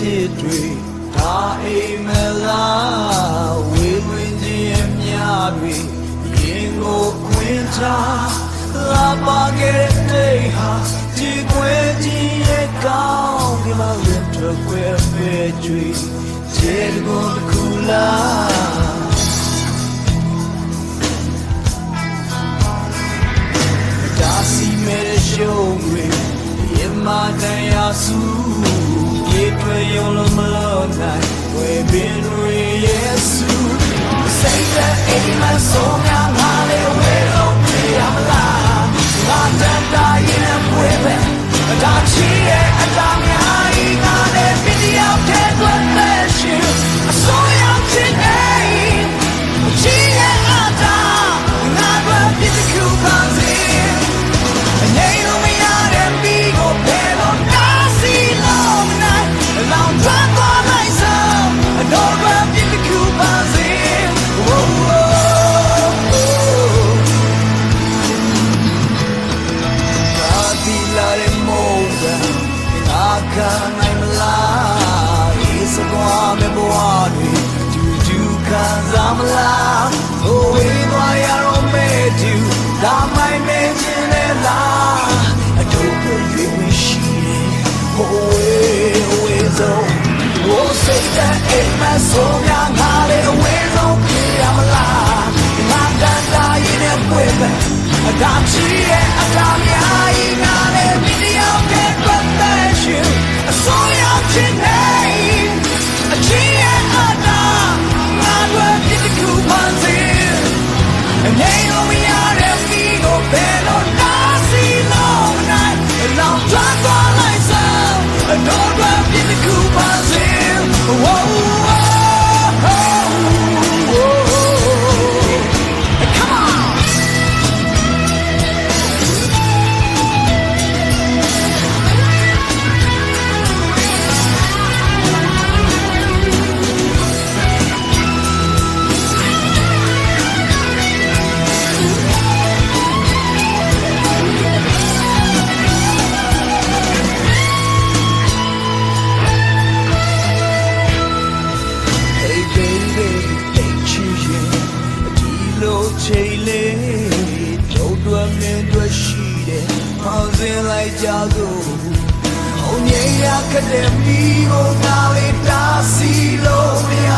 လက်သာကြရမယ့်ဖြစ်တွေဒါအိမ်မလားဝေဝင်ခြင်းအများတွေရင်ကိုခွင်ထားလာပါခဲ့တဲ့ဟာဒီခွေကြီးရဲ့ကောင်းဒီမှာရင်ထွက်ွယ်ပဲကျွေးခြေကိုတစ်ခုလားဒါစီမဲရှုံးတွေရမတန်ရစု ပြေတွေရုံလုံးမလို့နိုင်ဝေ ခံနိုင်မလားဒီစကွာမဲ့ဘဝတွေဒူဒူခံစားမလားဟိုဝေးသွားရတော့မဲ့တူဒါမိုင်းမဲ့ခြင်းနဲ့လားအတူတူရွေးမရှိဟိုဝေးဝေးဆုံး Oh, say that ain't my soul, young Holly, away from me, I'm alive. My dada in a whip, a damn she, a damn ya, in a video, 所有期待。 ဒီလိုချိန်လေးတို့တွေ့မြင်တွေ့ရှိတယ်ဟောင်းစင်လိုက်ကြစို့ဟောင်းငယ်ရခတဲ့မိကိုနားလေးတားစီလို့မရ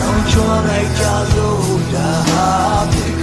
လုံးချောလိုက်ကြစို့ဒါဟာဒီကူလာဟေး